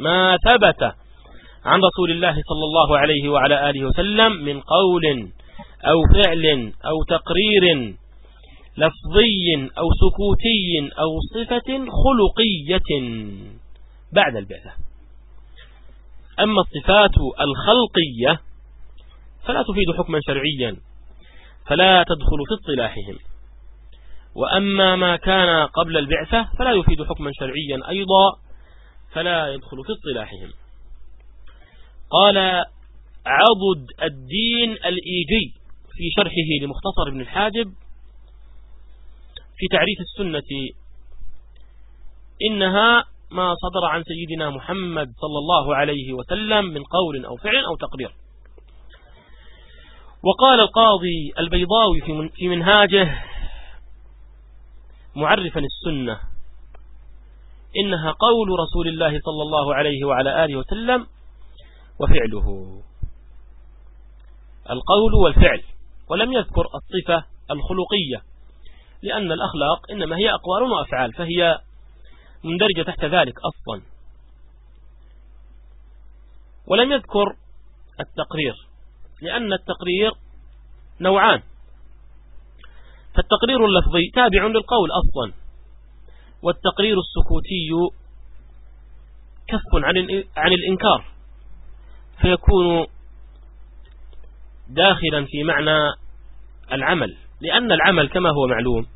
ما ثبت عن رسول الله صلى الله عليه وعلى آله وسلم من قول أو فعل أو تقرير لفظي أو سكوتي أو صفة خلقية بعد البعثة. أما الصفات الخلقية فلا تفيد حكما شرعيا فلا تدخل في اصطلاحهم. وأما ما كان قبل البعثة فلا يفيد حكما شرعيا أيضا فلا يدخل في اصطلاحهم. قال عضد الدين الإيجي في شرحه لمختصر ابن الحاجب في تعريف السنة إنها ما صدر عن سيدنا محمد صلى الله عليه وسلم من قول أو فعل أو تقرير وقال القاضي البيضاوي في منهاجه معرفا السنة. إنها قول رسول الله صلى الله عليه وعلى آله وسلم وفعله. القول والفعل ولم يذكر الصفة الخلقية لأن الأخلاق إنما هي أقوال وأفعال فهي مندرجة تحت ذلك أصلا. ولم يذكر التقرير لأن التقرير نوعان فالتقرير اللفظي تابع للقول أصلا. والتقرير السكوتي كف عن الإنكار فيكون داخلا في معنى العمل لأن العمل كما هو معلوم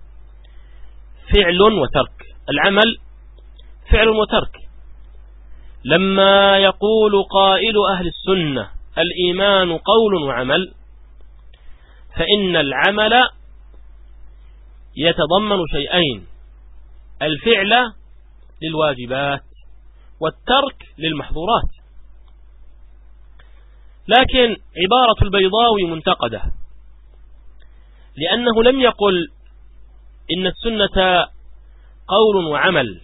فعل وترك العمل فعل وترك. لما يقول قائل أهل السنة الإيمان قول وعمل فإن العمل يتضمن شيئين الفعل للواجبات والترك للمحظورات. لكن عبارة البيضاوي منتقدة لأنه لم يقل إن السنة قول وعمل.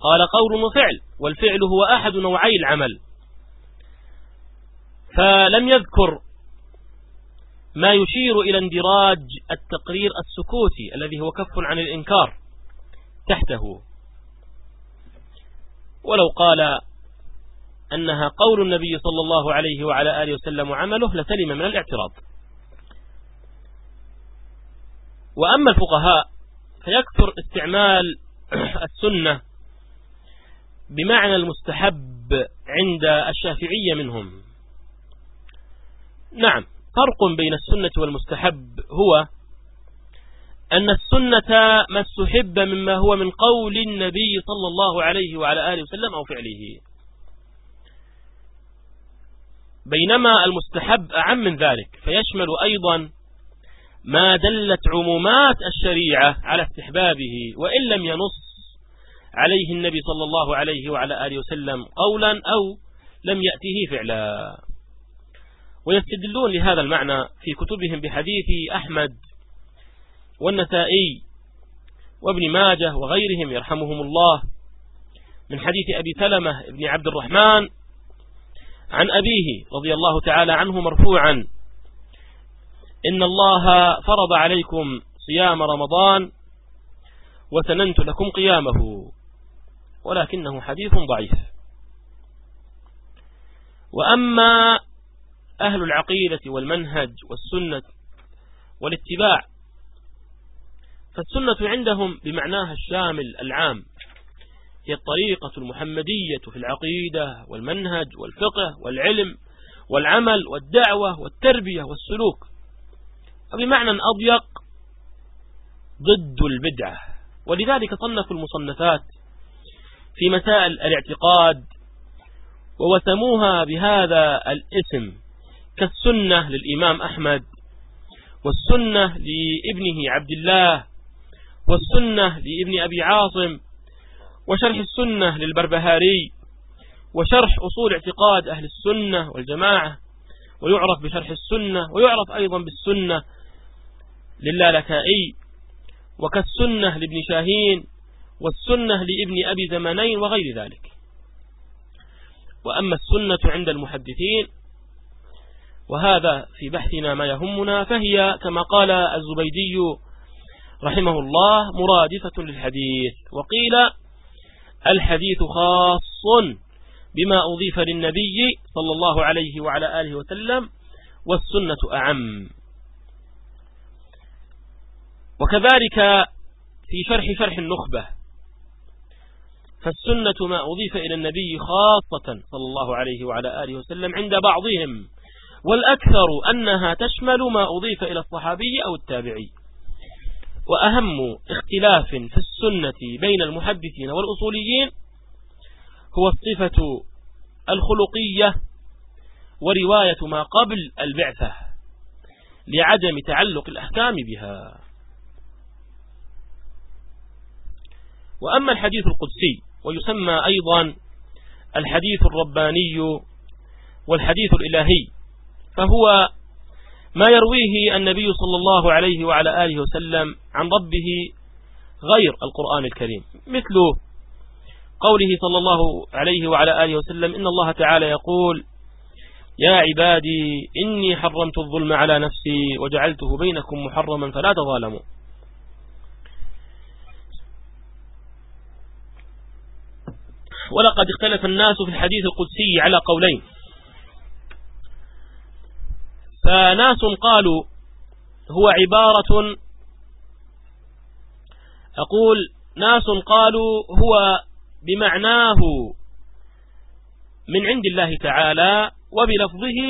قال قول وفعل والفعل هو أحد نوعي العمل. فلم يذكر ما يشير إلى اندراج التقرير السكوتي الذي هو كف عن الإنكار. تحته. ولو قال أنها قول النبي صلى الله عليه وعلى آله وسلم وعمله لسلم من الاعتراض. وأما الفقهاء فيكثر استعمال السنة بمعنى المستحب عند الشافعية منهم. نعم فرق بين السنة والمستحب هو أن السنة ما استحب مما هو من قول النبي صلى الله عليه وعلى آله وسلم أو فعله. بينما المستحب أعم من ذلك فيشمل أيضا ما دلت عمومات الشريعة على استحبابه وإن لم ينص عليه النبي صلى الله عليه وعلى آله وسلم قولا أو لم يأته فعلا. ويستدلون لهذا المعنى في كتبهم بحديث أحمد والنسائي وابن ماجه وغيرهم يرحمهم الله. من حديث أبي سلمة بن عبد الرحمن عن أبيه رضي الله تعالى عنه مرفوعا إن الله فرض عليكم صيام رمضان وسننت لكم قيامه ولكنه حديث ضعيف. وأما أهل العقيدة والمنهج والسنة والاتباع فالسنة عندهم بمعناها الشامل العام هي الطريقة المحمدية في العقيدة والمنهج والفقه والعلم والعمل والدعوة والتربية والسلوك. وبمعنى أضيق ضد البدعة. ولذلك صنفوا المصنفات في مسائل الاعتقاد ووسموها بهذا الاسم كالسنة للإمام أحمد والسنة لابنه عبد الله والسنة لابن أبي عاصم وشرح السنة للبربهاري وشرح أصول اعتقاد أهل السنة والجماعة ويعرف بشرح السنة ويعرف أيضا بالسنة للالكائي وكالسنة لابن شاهين والسنة لابن أبي زمانين وغير ذلك. وأما السنة عند المحدثين وهذا في بحثنا ما يهمنا فهي كما قال الزبيدي رحمه الله مرادفة للحديث. وقيل الحديث خاص بما أضيف للنبي صلى الله عليه وعلى آله وسلم والسنة أعم. وكذلك في شرح شرح النخبة فالسنة ما أضيف إلى النبي خاصة صلى الله عليه وعلى آله وسلم عند بعضهم والأكثر أنها تشمل ما أضيف إلى الصحابي أو التابعي. وأهم اختلاف في السنة بين المحدثين والأصوليين هو الصفة الخلقية ورواية ما قبل البعثة لعدم تعلق الأحكام بها. وأما الحديث القدسي ويسمى أيضا الحديث الرباني والحديث الإلهي فهو ما يرويه النبي صلى الله عليه وعلى آله وسلم عن ربه غير القرآن الكريم. مثل قوله صلى الله عليه وعلى آله وسلم إن الله تعالى يقول يا عبادي إني حرمت الظلم على نفسي وجعلته بينكم محرما فلا تظالموا. ولقد اختلف الناس في الحديث القدسي على قولين. فناس قالوا هو عبارة أقول ناس قالوا هو بمعناه من عند الله تعالى وبلفظه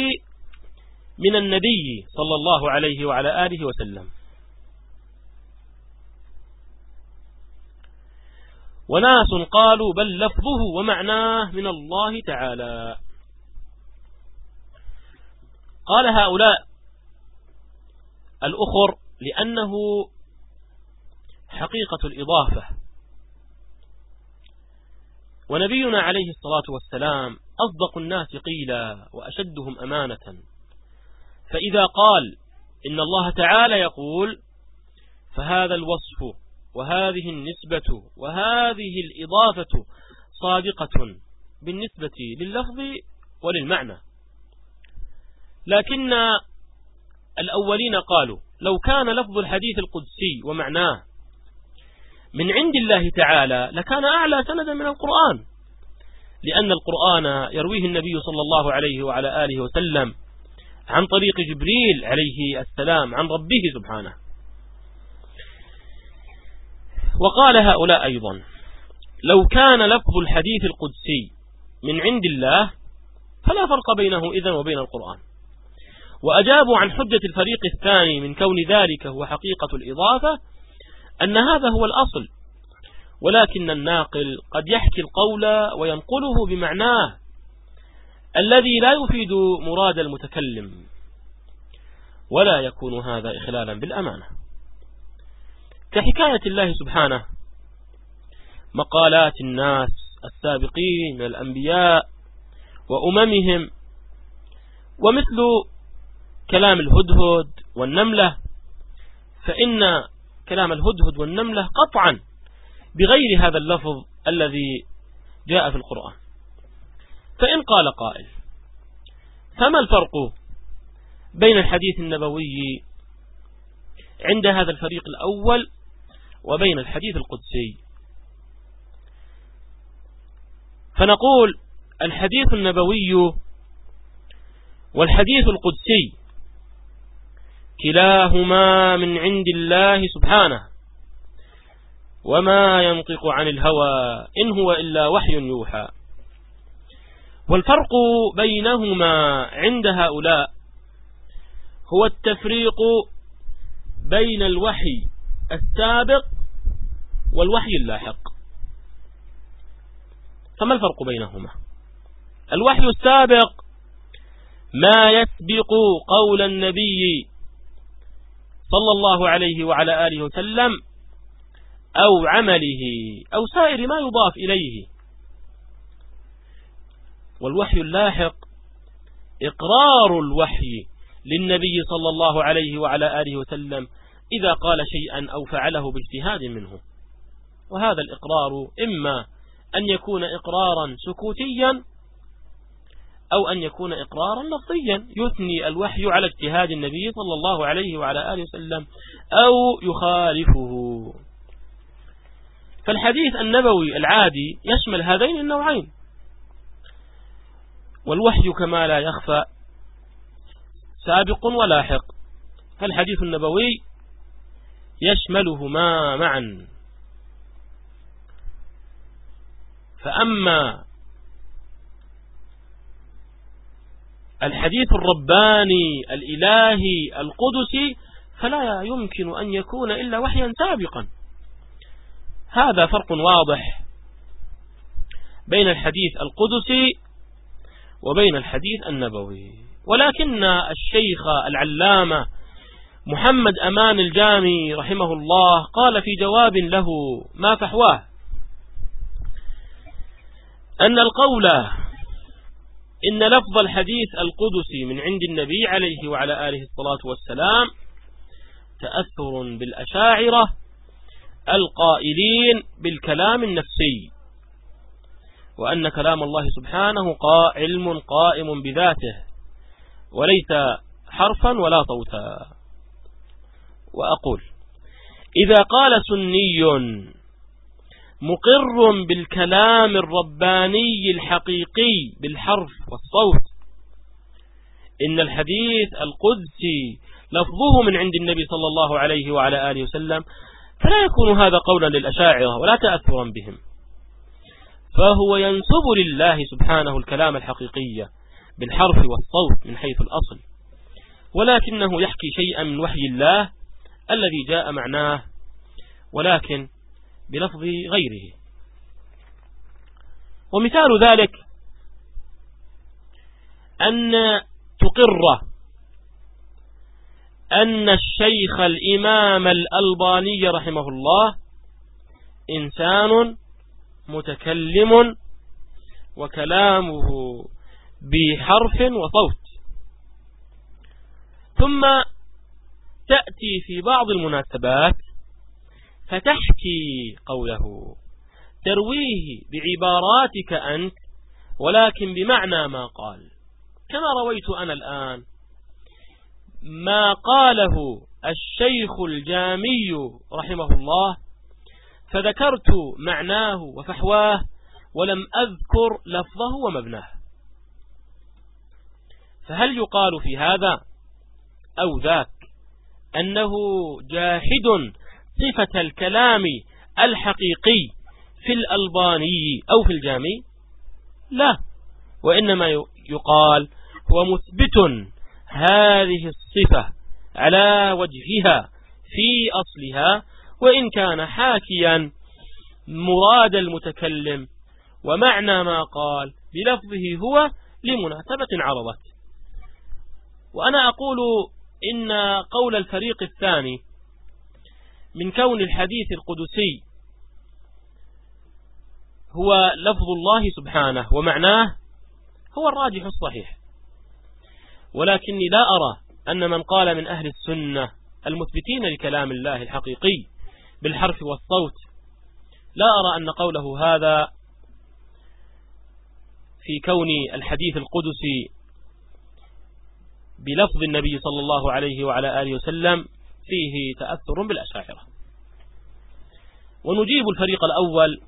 من النبي صلى الله عليه وعلى آله وسلم. وناس قالوا بل لفظه ومعناه من الله تعالى. قال هؤلاء الأخر لأنه حقيقة الإضافة. ونبينا عليه الصلاة والسلام أصدق الناس قيلا وأشدهم أمانة. فإذا قال إن الله تعالى يقول فهذا الوصف وهذه النسبة وهذه الإضافة صادقة بالنسبة لللفظ وللمعنى. لكن الأولين قالوا لو كان لفظ الحديث القدسي ومعناه من عند الله تعالى لكان أعلى سندا من القرآن لأن القرآن يرويه النبي صلى الله عليه وعلى آله وسلم عن طريق جبريل عليه السلام عن ربه سبحانه. وقال هؤلاء أيضا لو كان لفظ الحديث القدسي من عند الله فلا فرق بينه إذن وبين القرآن. وأجابوا عن حجة الفريق الثاني من كون ذلك هو حقيقة الإضافة أن هذا هو الأصل ولكن الناقل قد يحكي القول وينقله بمعناه الذي لا يفيد مراد المتكلم ولا يكون هذا إخلالا بالأمانة. كحكاية الله سبحانه مقالات الناس السابقين الأنبياء وأممهم ومثل كلام الهدهد والنملة فإن كلام الهدهد والنملة قطعا بغير هذا اللفظ الذي جاء في القرآن. فإن قال قائل فما الفرق بين الحديث النبوي عند هذا الفريق الأول وبين الحديث القدسي؟ فنقول الحديث النبوي والحديث القدسي كلاهما من عند الله سبحانه. وما ينطق عن الهوى إن هو إلا وحي يوحى. والفرق بينهما عند هؤلاء هو التفريق بين الوحي السابق والوحي اللاحق. فما الفرق بينهما؟ الوحي السابق ما يسبق قول النبي صلى الله عليه وعلى آله وسلم أو عمله أو سائر ما يضاف إليه. والوحي اللاحق إقرار الوحي للنبي صلى الله عليه وعلى آله وسلم إذا قال شيئا أو فعله باجتهاد منه. وهذا الإقرار إما أن يكون إقرارا سكوتيا أو أن يكون إقرارا لفظيا. يثني الوحي على اجتهاد النبي صلى الله عليه وعلى آله وسلم أو يخالفه. فالحديث النبوي العادي يشمل هذين النوعين. والوحي كما لا يخفى سابق ولاحق. فالحديث النبوي يشملهما معا. فأما الحديث الرباني الإلهي القدسي فلا يمكن أن يكون إلا وحيا سابقا. هذا فرق واضح بين الحديث القدسي وبين الحديث النبوي. ولكن الشيخ العلامة محمد أمان الجامي رحمه الله قال في جواب له ما فحواه أن القول إن لفظ الحديث القدسي من عند النبي عليه وعلى آله الصلاة والسلام تأثر بالأشاعرة القائلين بالكلام النفسي وأن كلام الله سبحانه علم قائم بذاته وليس حرفا ولا صوتا. وأقول إذا قال سني مقر بالكلام الرباني الحقيقي بالحرف والصوت. إن الحديث القدسي لفظه من عند النبي صلى الله عليه وعلى آله وسلم فلا يكون هذا قولا للأشاعرة ولا تأثرا بهم. فهو ينسب لله سبحانه الكلام الحقيقي بالحرف والصوت من حيث الأصل ولكنه يحكي شيئا من وحي الله الذي جاء معناه ولكن بلفظ غيره. ومثال ذلك أن تقر أن الشيخ الإمام الألباني رحمه الله إنسان متكلم وكلامه بحرف وصوت. ثم تأتي في بعض المناسبات فتحكي قوله. ترويه بعباراتك أنت ولكن بمعنى ما قال. كما رويت أنا الآن ما قاله الشيخ الجامي رحمه الله فذكرت معناه وفحواه ولم أذكر لفظه ومبناه. فهل يقال في هذا أو ذاك أنه جاحد صفة الكلام الحقيقي في الألباني أو في الجامي لا وإنما يقال هو مثبت هذه الصفة على وجهها في أصلها وإن كان حاكيا مراد المتكلم ومعنى ما قال بلفظه هو لمناسبة عرضت. وأنا أقول إن قول الفريق الثاني من كون الحديث القدسي هو لفظ الله سبحانه ومعناه هو الراجح الصحيح. ولكني لا أرى أن من قال من أهل السنة المثبتين لكلام الله الحقيقي بالحرف والصوت لا أرى أن قوله هذا في كون الحديث القدسي بلفظ النبي صلى الله عليه وعلى آله وسلم فيه تأثر بالأشاعرة. ونجيب الفريق الأول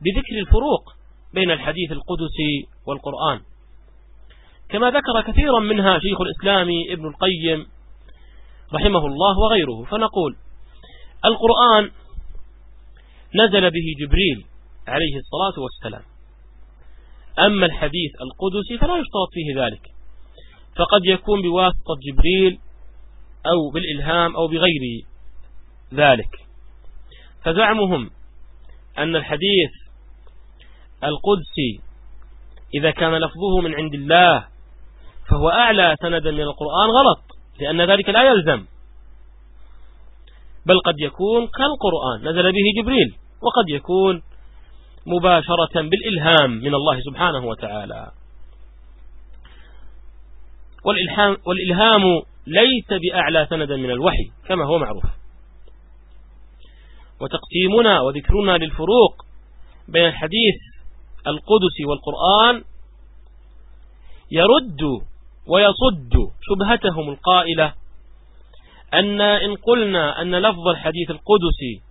بذكر الفروق بين الحديث القدسي والقرآن. كما ذكر كثيرا منها شيخ الإسلام ابن القيم رحمه الله وغيره فنقول القرآن نزل به جبريل عليه الصلاة والسلام. أما الحديث القدسي فلا يشترط فيه ذلك. فقد يكون بواسطة جبريل أو بالإلهام أو بغير ذلك. فزعمهم أن الحديث القدسي إذا كان لفظه من عند الله فهو أعلى سندا من القرآن غلط لأن ذلك لا يلزم. بل قد يكون كالقرآن نزل به جبريل وقد يكون مباشرة بالإلهام من الله سبحانه وتعالى. والإلهام, والإلهام ليس بأعلى سندا من الوحي كما هو معروف. وتقسيمنا وذكرنا للفروق بين الحديث القدسي والقرآن يرد ويصد شبهتهم القائلة أن إن قلنا أن لفظ الحديث القدسي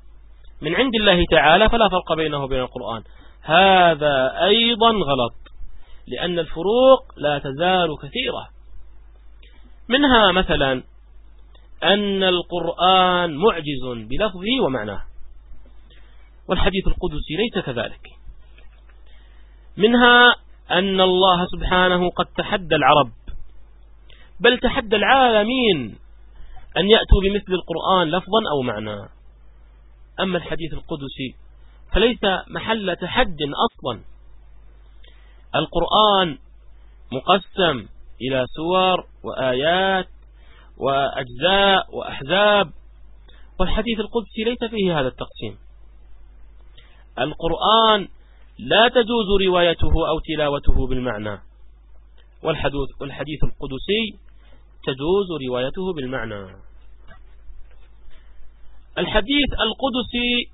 من عند الله تعالى فلا فرق بينه وبين القرآن. هذا أيضا غلط لأن الفروق لا تزال كثيرة. منها مثلا أن القرآن معجز بلفظه ومعناه والحديث القدسي ليس كذلك. منها أن الله سبحانه قد تحدى العرب بل تحدى العالمين أن يأتوا بمثل القرآن لفظا أو معنى أما الحديث القدسي فليس محل تحد أصلا. القرآن مقسم إلى سور وآيات وأجزاء وأحزاب. والحديث القدسي ليس فيه هذا التقسيم. القرآن لا تجوز روايته أو تلاوته بالمعنى. والحديث, القدسي تجوز روايته بالمعنى. الحديث القدسي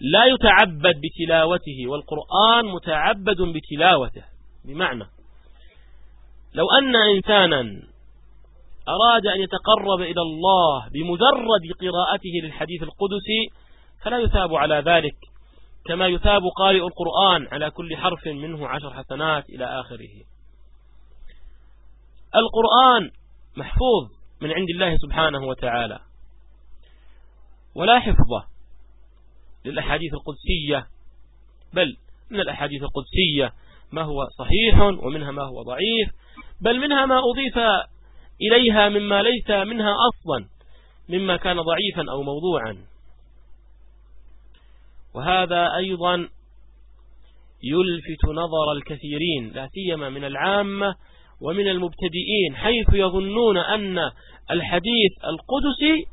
لا يتعبد بتلاوته والقرآن متعبد بتلاوته بمعنى. لو أن إنسانا أراد أن يتقرب إلى الله بمجرد قراءته للحديث القدسي فلا يثاب على ذلك كما يثاب قارئ القرآن على كل حرف منه عشر حسنات إلى آخره. القرآن محفوظ من عند الله سبحانه وتعالى. ولا حفظة للأحاديث القدسية بل من الأحاديث القدسية ما هو صحيح ومنها ما هو ضعيف بل منها ما أضيف إليها مما ليس منها أصلا مما كان ضعيفا أو موضوعا. وهذا أيضا يلفت نظر الكثيرين لا سيما من العامة ومن المبتدئين حيث يظنون أن الحديث القدسي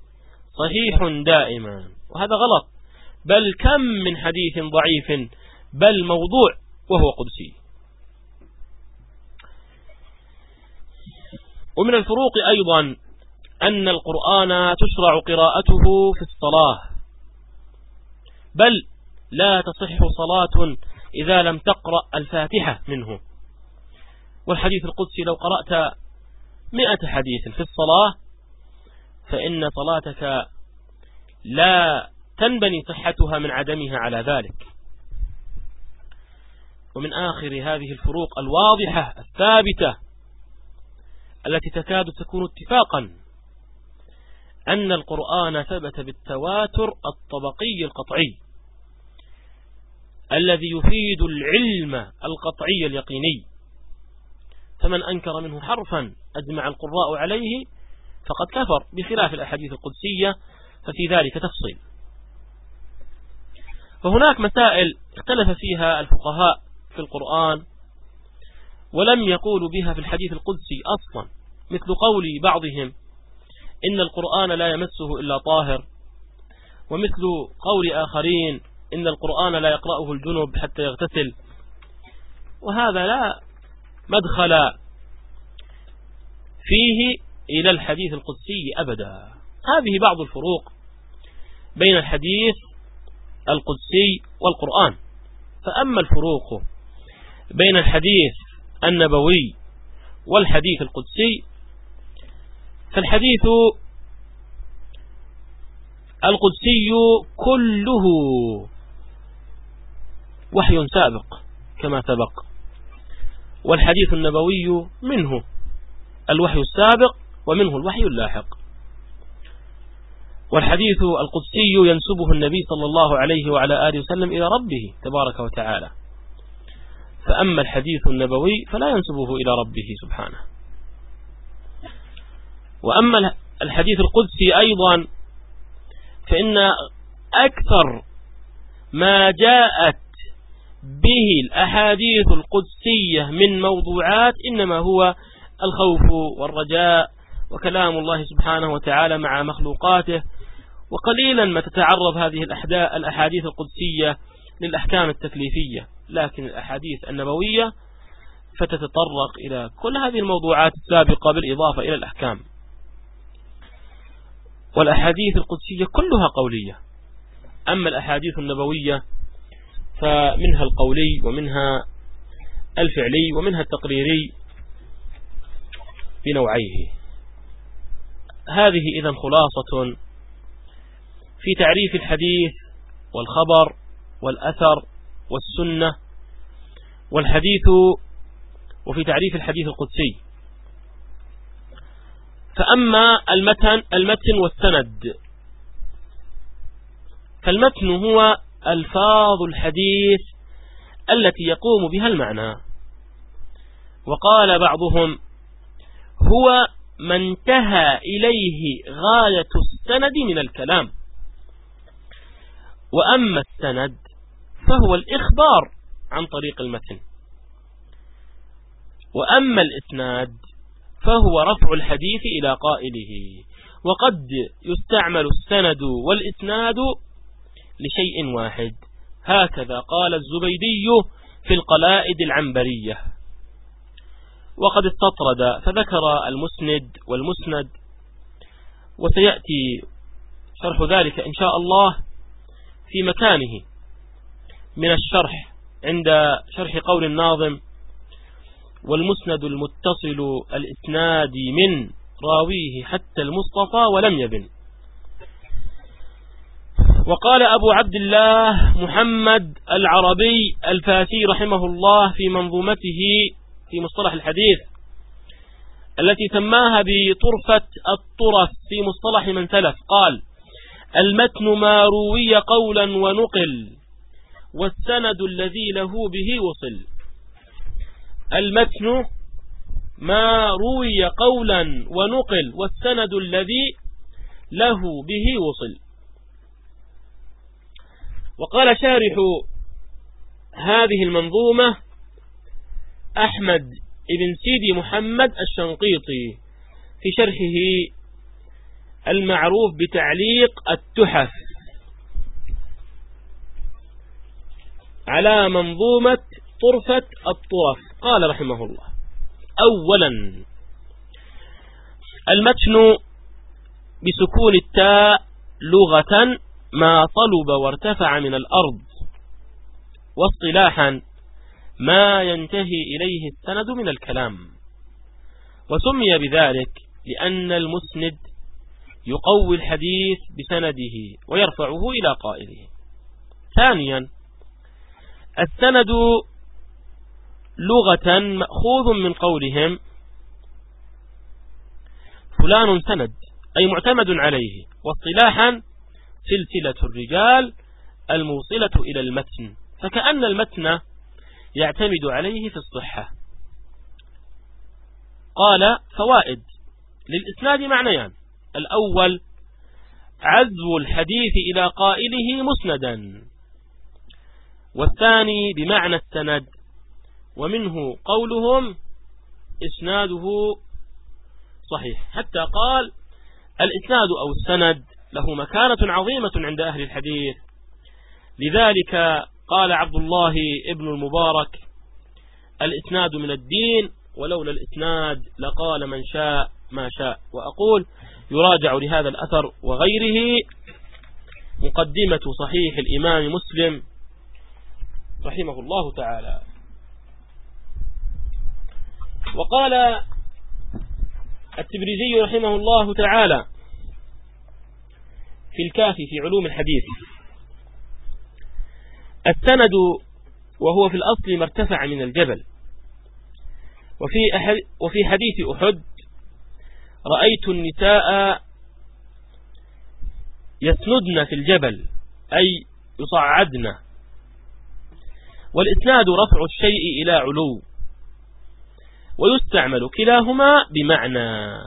صحيح دائما. وهذا غلط. بل كم من حديث ضعيف بل موضوع وهو قدسي. ومن الفروق أيضا أن القرآن تشرع قراءته في الصلاة بل لا تصح صلاة إذا لم تقرأ الفاتحة منه. والحديث القدسي لو قرأت مئة حديث في الصلاة فإن صلاتك لا تنبني صحتها من عدمها على ذلك. ومن آخر هذه الفروق الواضحة الثابتة التي تكاد تكون اتفاقا أن القرآن ثبت بالتواتر الطبقي القطعي الذي يفيد العلم القطعي اليقيني. فمن أنكر منه حرفا أجمع القراء عليه فقد كفر بخلاف الأحاديث القدسية ففي ذلك تفصيل. فهناك مسائل اختلف فيها الفقهاء في القرآن ولم يقولوا بها في الحديث القدسي أصلا مثل قول بعضهم إن القرآن لا يمسه إلا طاهر ومثل قول آخرين إن القرآن لا يقرأه الجنوب حتى يغتسل. وهذا لا مدخل فيه إلى الحديث القدسي أبدا. هذه بعض الفروق بين الحديث القدسي والقرآن. فأما الفروق بين الحديث النبوي والحديث القدسي. فالحديث القدسي كله وحي سابق كما سبق والحديث النبوي منه الوحي السابق ومنه الوحي اللاحق. والحديث القدسي ينسبه النبي صلى الله عليه وعلى آله وسلم إلى ربه تبارك وتعالى. فأما الحديث النبوي فلا ينسبه إلى ربه سبحانه. وأما الحديث القدسي أيضا فإن أكثر ما جاءت به الأحاديث القدسية من موضوعات إنما هو الخوف والرجاء وكلام الله سبحانه وتعالى مع مخلوقاته. وقليلا ما تتعرض هذه الأحاديث القدسية للأحكام التكليفية. لكن الأحاديث النبوية فتتطرق إلى كل هذه الموضوعات السابقة بالإضافة إلى الأحكام. والأحاديث القدسية كلها قولية. أما الأحاديث النبوية فمنها القولي ومنها الفعلي ومنها التقريري بنوعيه. هذه إذا خلاصة في تعريف الحديث والخبر والأثر والسنة والحديث وفي تعريف الحديث القدسي. فأما المتن, المتن والسند فالمتن هو ألفاظ الحديث التي يقوم بها المعنى. وقال بعضهم هو ما انتهى إليه غاية السند من الكلام. وأما السند فهو الإخبار. عن طريق المتن. وأما الإسناد فهو رفع الحديث إلى قائله. وقد يستعمل السند والإسناد لشيء واحد. هكذا قال الزبيدي في القلائد العنبرية. وقد استطرد فذكر المسند والمسند. وسيأتي شرح ذلك إن شاء الله في مكانه من الشرح. عند شرح قول الناظم والمسند المتصل الإسناد من راويه حتى المصطفى ولم يبن. وقال أبو عبد الله محمد العربي الفاسي رحمه الله في منظومته في مصطلح الحديث التي سماها بطرفة الطرف في مصطلح من سلف قال المتن ما روي قولا ونقل. والسند الذي له به وصل. المتن ما روي قولا ونقل والسند الذي له به وصل. وقال شارح هذه المنظومة أحمد ابن سيدي محمد الشنقيطي في شرحه المعروف بتعليق التحف. على منظومة طرفة الطرف قال رحمه الله. أولا المتن بسكون التاء لغة ما طلب وارتفع من الأرض. واصطلاحا ما ينتهي إليه السند من الكلام. وسمي بذلك لأن المسند يقوي الحديث بسنده ويرفعه إلى قائله. ثانيا السند لغة مأخوذ من قولهم فلان سند أي معتمد عليه واصطلاحا سلسلة الرجال الموصلة إلى المتن فكأن المتن يعتمد عليه في الصحة. قال فوائد للإسناد معنيان الأول عزو الحديث إلى قائله مسندا. والثاني بمعنى السند. ومنه قولهم إسناده صحيح. حتى قال الإسناد أو السند له مكانة عظيمة عند أهل الحديث. لذلك قال عبد الله ابن المبارك الإسناد من الدين ولولا الإسناد لقال من شاء ما شاء. وأقول يراجع لهذا الأثر وغيره مقدمة صحيح الإمام مسلم رحمه الله تعالى. وقال التبريزي رحمه الله تعالى في الكافي في علوم الحديث السند وهو في الأصل ما ارتفع من الجبل وفي, أحد وفي حديث أحد رأيت النساء يسندن في الجبل أي يصعدن. والإسناد رفع الشيء إلى علو ويستعمل كلاهما بمعنى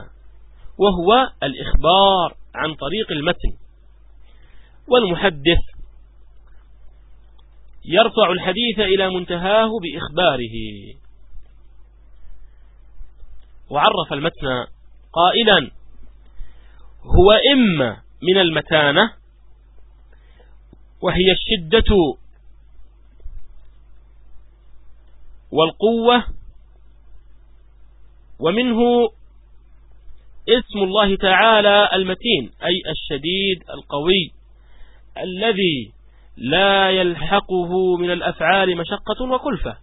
وهو الإخبار عن طريق المتن والمحدث يرفع الحديث إلى منتهاه بإخباره. وعرف المتن قائلا هو إما من المتانة وهي الشدة والقوة ومنه اسم الله تعالى المتين أي الشديد القوي الذي لا يلحقه من الأفعال مشقة وكلفة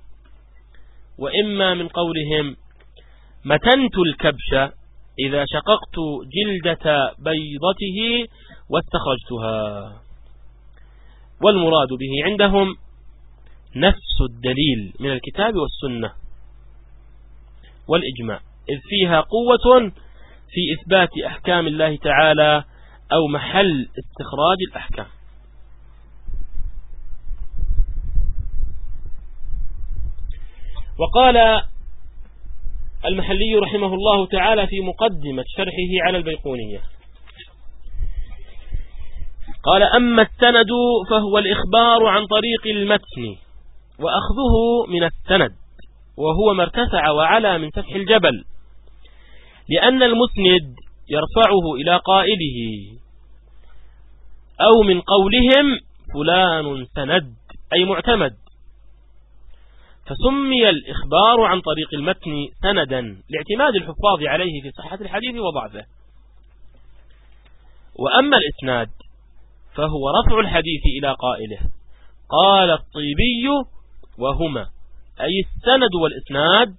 وإما من قولهم متنت الكبش إذا شققت جلدة بيضته واستخرجتها. والمراد به عندهم نفس الدليل من الكتاب والسنة والإجماع إذ فيها قوة في إثبات أحكام الله تعالى أو محل استخراج الأحكام. وقال المحلي رحمه الله تعالى في مقدمة شرحه على البيقونية قال أما السند فهو الإخبار عن طريق المتن. وأخذه من السند وهو ما ارتفع وعلى من سفح الجبل لأن المسند يرفعه إلى قائله أو من قولهم فلان سند أي معتمد. فسمي الإخبار عن طريق المتن سندا لاعتماد الحفاظ عليه في صحة الحديث وضعفه. وأما الإسناد فهو رفع الحديث إلى قائله. قال الطيبي وهما أي السند والإسناد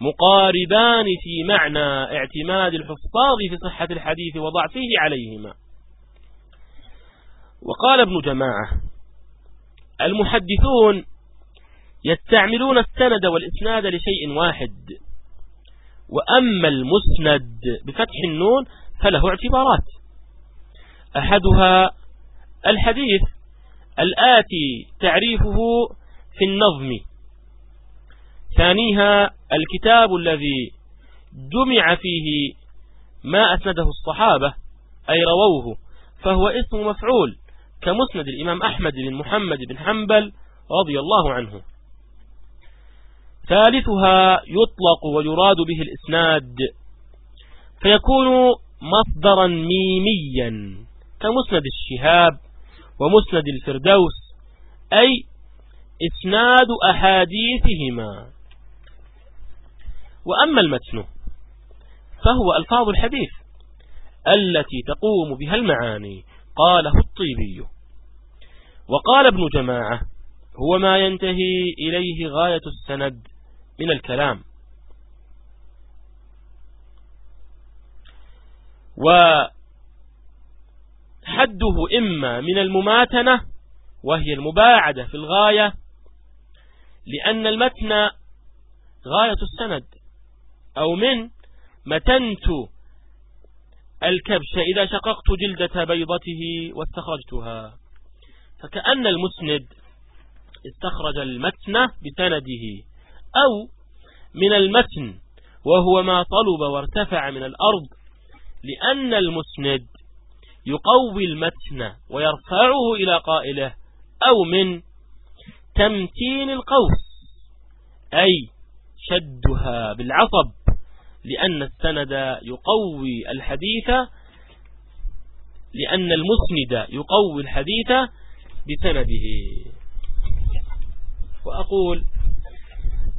مقاربان في معنى اعتماد الحفاظ في صحة الحديث وضعفه عليهما. وقال ابن جماعة المحدثون يستعملون السند والإسناد لشيء واحد وأما المسند بفتح النون فله اعتبارات. أحدها الحديث الآتي تعريفه في النظم. ثانيها الكتاب الذي جمع فيه ما أسنده الصحابة أي رووه فهو اسم مفعول كمسند الإمام أحمد بن محمد بن حنبل رضي الله عنه. ثالثها يطلق ويراد به الإسناد فيكون مصدرا ميميا كمسند الشهاب ومسند الفردوس أي إسناد أحاديثهما. وأما المتن فهو ألفاظ الحديث التي تقوم بها المعاني قاله الطيبي. وقال ابن جماعة هو ما ينتهي إليه غاية السند من الكلام. وحده إما من المماتنة وهي المباعدة في الغاية لأن المتن غاية السند أو من متنت الكبش إذا شققت جلدة بيضته واستخرجتها. فكأن المسند استخرج المتن بسنده أو من المتن وهو ما طلب وارتفع من الأرض لأن المسند يقوي المتن ويرفعه إلى قائله أو من تمتين القوس أي شدها بالعصب لأن السند يقوي الحديث لأن المسند يقوي الحديث بسنده. وأقول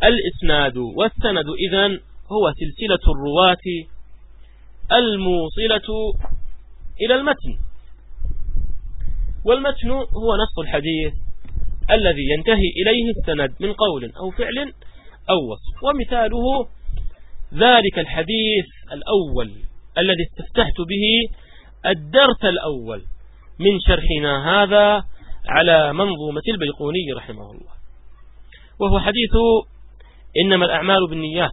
الإسناد والسند إذن هو سلسلة الرواة الموصلة إلى المتن. والمتن هو نص الحديث. الذي ينتهي إليه السند من قول أو فعل أو وصف. ومثاله ذلك الحديث الأول الذي استفتحت به الدرس الأول من شرحنا هذا على منظومة البيقوني رحمه الله. وهو حديث إنما الأعمال بالنيات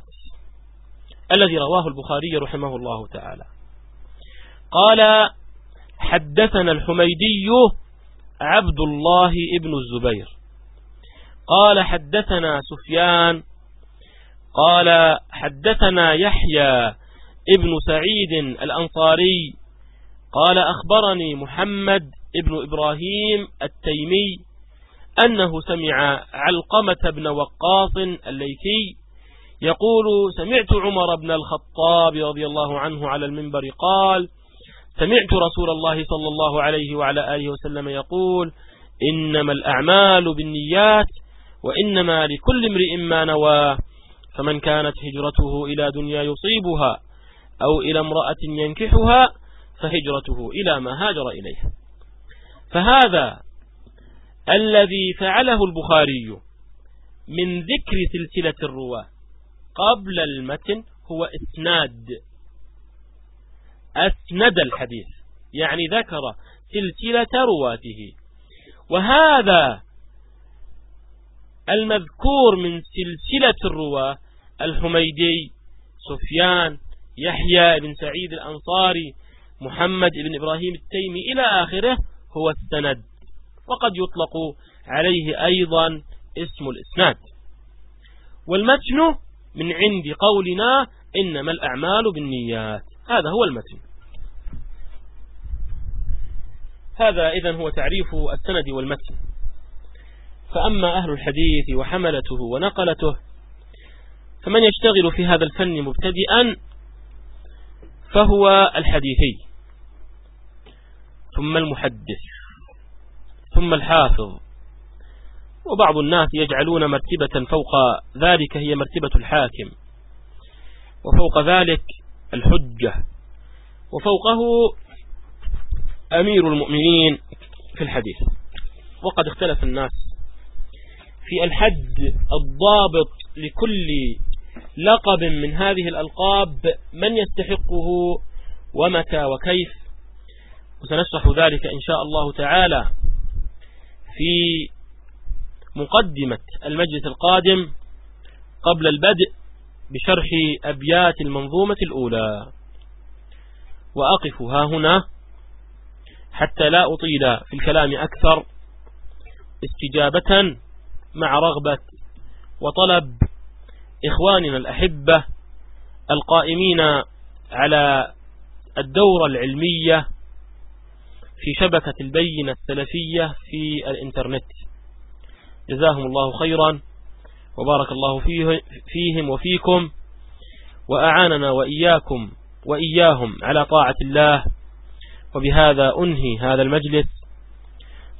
الذي رواه البخاري رحمه الله تعالى. قال حدثنا الحميدي عبد الله ابن الزبير. قال حدثنا سفيان قال حدثنا يحيى ابن سعيد الأنصاري قال أخبرني محمد ابن إبراهيم التيمي أنه سمع علقمة بن وقاص الليثي يقول سمعت عمر بن الخطاب رضي الله عنه على المنبر قال سمعت رسول الله صلى الله عليه وعلى آله وسلم يقول إنما الأعمال بالنيات وإنما لكل امرئ ما نوى فمن كانت هجرته إلى دنيا يصيبها أو إلى امرأة ينكحها فهجرته إلى ما هاجر إليه. فهذا الذي فعله البخاري من ذكر سلسلة الرواة قبل المتن هو إسناد. أسند الحديث. يعني ذكر سلسلة رواته. وهذا المذكور من سلسلة الرواة الحميدي سفيان يحيى بن سعيد الأنصاري محمد بن إبراهيم التيمي إلى آخره هو السند. وقد يطلق عليه أيضا اسم الإسناد. والمتن من عند قولنا إنما الأعمال بالنيات. هذا هو المتن. هذا إذن هو تعريف السند والمتن. فأما أهل الحديث وحملته ونقلته فمن يشتغل في هذا الفن مبتدئا فهو الحديثي ثم المحدث ثم الحافظ. وبعض الناس يجعلون مرتبة فوق ذلك هي مرتبة الحاكم وفوق ذلك الحجة. وفوقه أمير المؤمنين في الحديث. وقد اختلف الناس في الحد الضابط لكل لقب من هذه الألقاب من يستحقه ومتى وكيف. وسنشرح ذلك إن شاء الله تعالى في مقدمة المجلس القادم قبل البدء بشرح أبيات المنظومة الأولى. وأقف ها هنا حتى لا أطيل في الكلام أكثر. استجابة مع رغبة وطلب إخواننا الأحبة القائمين على الدورة العلمية في شبكة البينة السلفية في الإنترنت. جزاهم الله خيرا. وبارك الله فيه فيهم وفيكم وأعاننا وإياكم وإياهم على طاعة الله. وبهذا أنهي هذا المجلس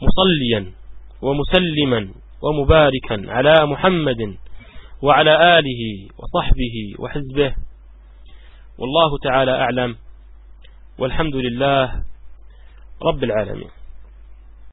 مصليا ومسلما ومباركا على محمد وعلى آله وصحبه وحزبه. والله تعالى أعلم. والحمد لله رب العالمين.